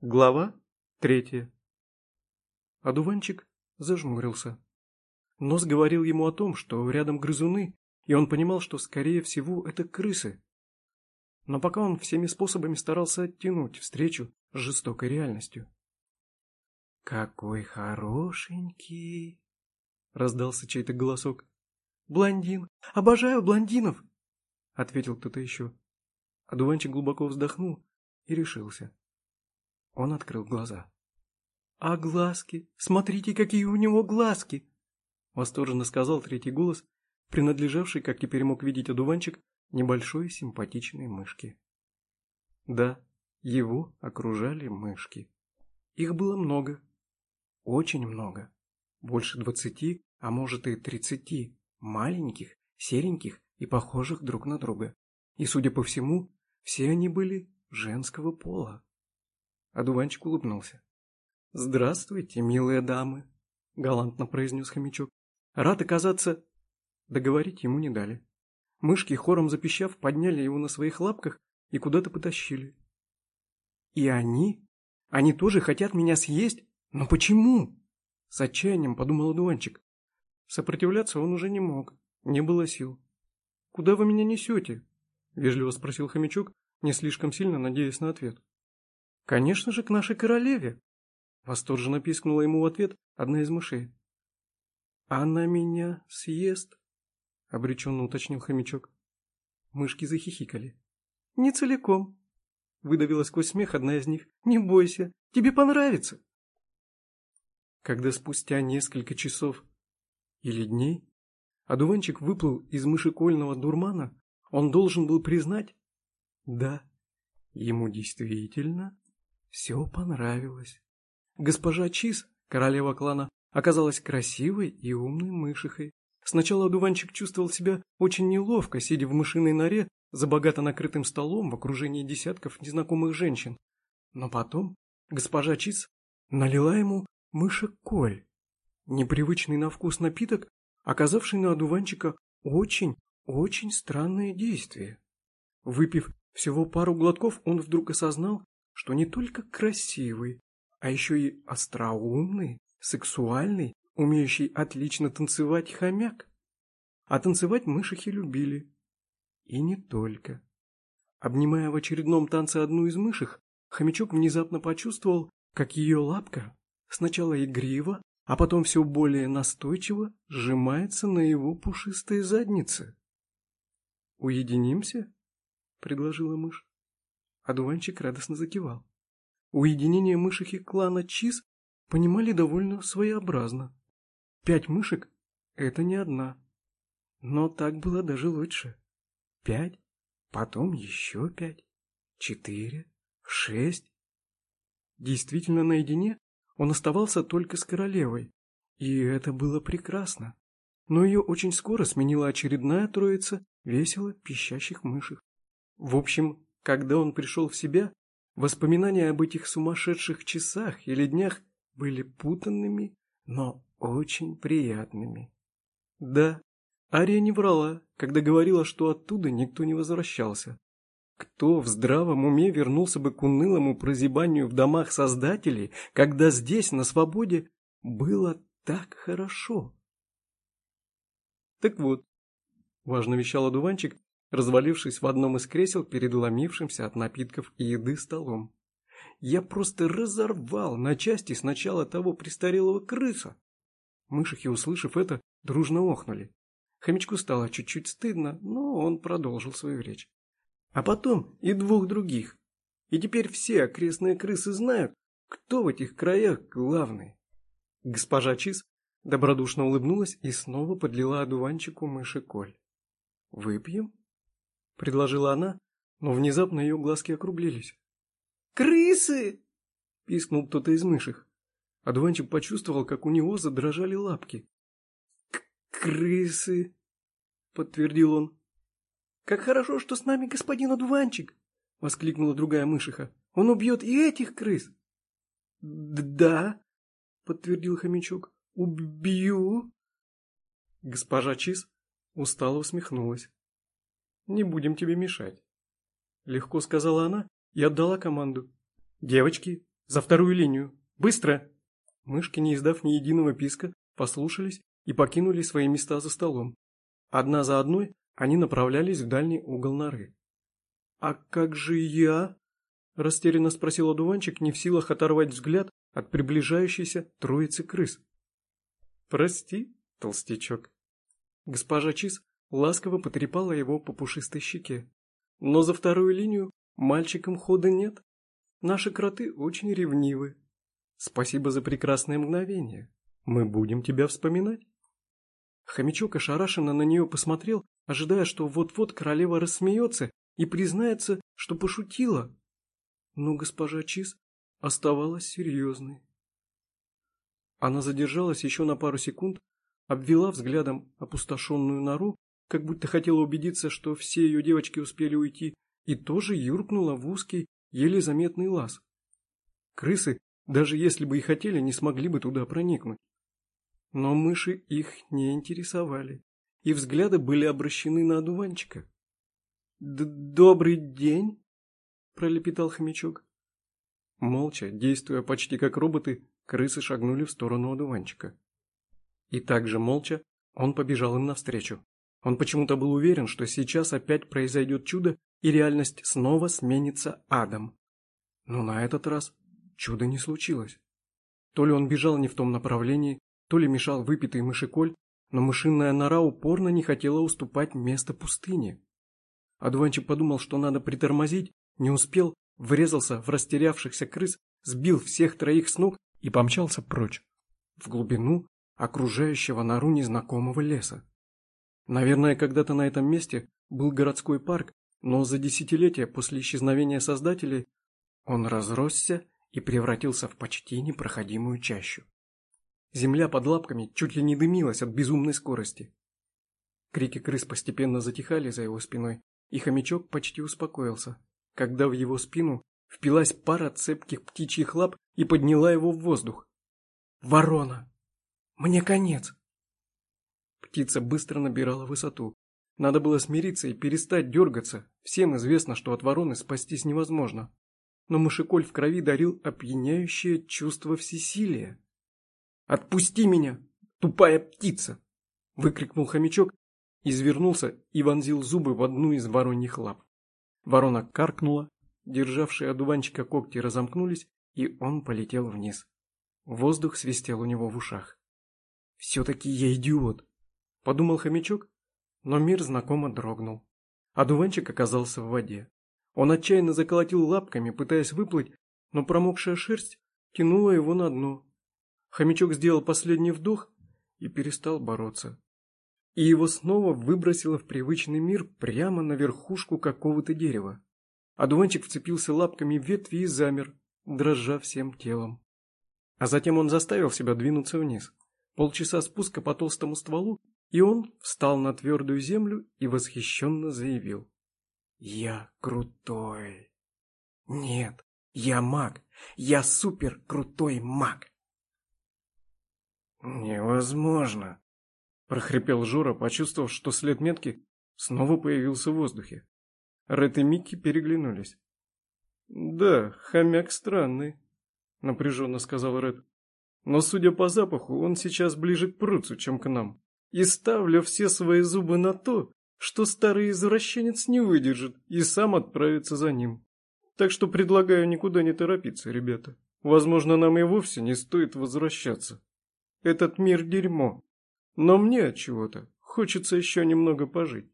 Глава третья. Одуванчик зажмурился. Нос говорил ему о том, что рядом грызуны, и он понимал, что, скорее всего, это крысы. Но пока он всеми способами старался оттянуть встречу с жестокой реальностью. «Какой хорошенький!» — раздался чей-то голосок. «Блондин! Обожаю блондинов!» — ответил кто-то еще. Одуванчик глубоко вздохнул и решился. Он открыл глаза. «А глазки? Смотрите, какие у него глазки!» Восторженно сказал третий голос, принадлежавший, как теперь мог видеть одуванчик, небольшой симпатичной мышке. Да, его окружали мышки. Их было много. Очень много. Больше двадцати, а может и тридцати. Маленьких, сереньких и похожих друг на друга. И, судя по всему, все они были женского пола. Одуванчик улыбнулся. «Здравствуйте, милые дамы», — галантно произнес хомячок. «Рад оказаться...» Договорить ему не дали. Мышки, хором запищав, подняли его на своих лапках и куда-то потащили. «И они? Они тоже хотят меня съесть? Но почему?» С отчаянием подумал одуванчик. Сопротивляться он уже не мог, не было сил. «Куда вы меня несете?» — вежливо спросил хомячок, не слишком сильно надеясь на ответ. «Конечно же, к нашей королеве!» Восторженно пискнула ему в ответ одна из мышей. «Она меня съест?» — обреченно уточнил хомячок. Мышки захихикали. «Не целиком», — выдавила сквозь смех одна из них. «Не бойся, тебе понравится». Когда спустя несколько часов или дней одуванчик выплыл из мышекольного дурмана, он должен был признать, да, ему действительно все понравилось. Госпожа Чиз, королева клана, оказалась красивой и умной мышихой. Сначала одуванчик чувствовал себя очень неловко, сидя в мышиной норе за богато накрытым столом в окружении десятков незнакомых женщин. Но потом госпожа Чиз налила ему мышеколь, непривычный на вкус напиток, оказавший на одуванчика очень, очень странное действие. Выпив всего пару глотков, он вдруг осознал, что не только красивый, а еще и остроумный, сексуальный, умеющий отлично танцевать хомяк. А танцевать мышихи любили. И не только. Обнимая в очередном танце одну из мышек, хомячок внезапно почувствовал, как ее лапка сначала игриво, а потом все более настойчиво сжимается на его пушистой заднице. «Уединимся?» — предложила мышь. Одуванчик радостно закивал. Уединение мышихи клана Чиз понимали довольно своеобразно. Пять мышек — это не одна. Но так было даже лучше. Пять, потом еще пять, четыре, шесть. Действительно, наедине он оставался только с королевой, и это было прекрасно. Но ее очень скоро сменила очередная троица весело пищащих мышек. В общем, когда он пришел в себя, воспоминания об этих сумасшедших часах или днях были путанными, но очень приятными. Да, Ария не врала, когда говорила, что оттуда никто не возвращался. Кто в здравом уме вернулся бы к унылому прозябанию в домах создателей, когда здесь, на свободе, было так хорошо? Так вот, важно вещал одуванчик, развалившись в одном из кресел перед ломившимся от напитков и еды столом. Я просто разорвал на части сначала того престарелого крыса. Мышихи, услышав это, дружно охнули. Хомячку стало чуть-чуть стыдно, но он продолжил свою речь. А потом и двух других. И теперь все окрестные крысы знают, кто в этих краях главный. Госпожа Чиз добродушно улыбнулась и снова подлила одуванчику мыши коль. «Выпьем?» — предложила она, но внезапно ее глазки округлились. «Крысы!» — пискнул кто-то из мышек. Одуванчик почувствовал, как у него задрожали лапки. «Крысы!» — подтвердил он. «Как хорошо, что с нами господин одуванчик!» — воскликнула другая мышиха. «Он убьет и этих крыс!» «Да!» — подтвердил хомячок. «Убью!» Госпожа Чиз устало усмехнулась. Не будем тебе мешать. Легко сказала она и отдала команду. Девочки, За вторую линию! Быстро!» Мышки, не издав ни единого писка, послушались и покинули свои места за столом. Одна за одной они направлялись в дальний угол норы. «А как же я?» – растерянно спросил одуванчик, не в силах оторвать взгляд от приближающейся троицы крыс. «Прости, толстячок». Госпожа Чиз ласково потрепала его по пушистой щеке. «Но за вторую линию мальчикам хода нет. Наши кроты очень ревнивы. Спасибо за прекрасное мгновение. Мы будем тебя вспоминать». Хомячок ошарашенно на нее посмотрел, ожидая, что вот-вот королева рассмеется и признается, что пошутила. Но госпожа Чиз оставалась серьезной. Она задержалась еще на пару секунд, обвела взглядом опустошенную нору, как будто хотела убедиться, что все ее девочки успели уйти, и тоже юркнула в узкий, еле заметный лаз. Крысы, даже если бы и хотели, не смогли бы туда проникнуть. Но мыши их не интересовали, и взгляды были обращены на одуванчика. «Добрый день!» – пролепетал хомячок. Молча, действуя почти как роботы, крысы шагнули в сторону одуванчика. И также молча он побежал им навстречу. Он почему-то был уверен, что сейчас опять произойдет чудо, и реальность снова сменится адом. Но на этот раз чудо не случилось. То ли он бежал не в том направлении, то ли мешал выпитый мышеколь, но мышиная нора упорно не хотела уступать место пустыне. Одуванчик подумал, что надо притормозить, не успел, врезался в растерявшихся крыс, сбил всех троих с ног и помчался прочь, в глубину окружающего нору незнакомого леса. Наверное, когда-то на этом месте был городской парк, но за десятилетия после исчезновения создателей он разросся и превратился в почти непроходимую чащу. Земля под лапками чуть ли не дымилась от безумной скорости. Крики крыс постепенно затихали за его спиной, и хомячок почти успокоился, когда в его спину впилась пара цепких птичьих лап и подняла его в воздух. «Ворона! Мне конец!» Птица быстро набирала высоту. Надо было смириться и перестать дергаться. Всем известно, что от вороны спастись невозможно. Но мышеколь в крови дарил опьяняющее чувство всесилия. «Отпусти меня, тупая птица!» — выкрикнул хомячок извернулся и вонзил зубы в одну из вороньих лап. Ворона каркнула, державшие одуванчика когти разомкнулись, и он полетел вниз. Воздух свистел у него в ушах. «Все-таки я идиот!» — подумал хомячок, но мир знакомо дрогнул. Одуванчик оказался в воде. Он отчаянно заколотил лапками, пытаясь выплыть, но промокшая шерсть тянула его на дно. Хомячок сделал последний вдох и перестал бороться и его снова выбросило в привычный мир прямо на верхушку какого-то дерева. Одуванчик вцепился лапками в ветви и замер, дрожа всем телом. А затем он заставил себя двинуться вниз. Полчаса спуска по толстому стволу, и он встал на твердую землю и восхищенно заявил. «Я крутой!» «Нет, я маг! Я супер крутой маг!» «Невозможно!» прохрипел Жора, почувствовав, что след метки снова появился в воздухе. Ред и Микки переглянулись. «Да, хомяк странный», — напряженно сказал Ред. «Но, судя по запаху, он сейчас ближе к Пруцу, чем к нам. И ставлю все свои зубы на то, что старый извращенец не выдержит и сам отправится за ним. Так что предлагаю никуда не торопиться, ребята. Возможно, нам и вовсе не стоит возвращаться. Этот мир дерьмо, но мне от чего-то хочется еще немного пожить.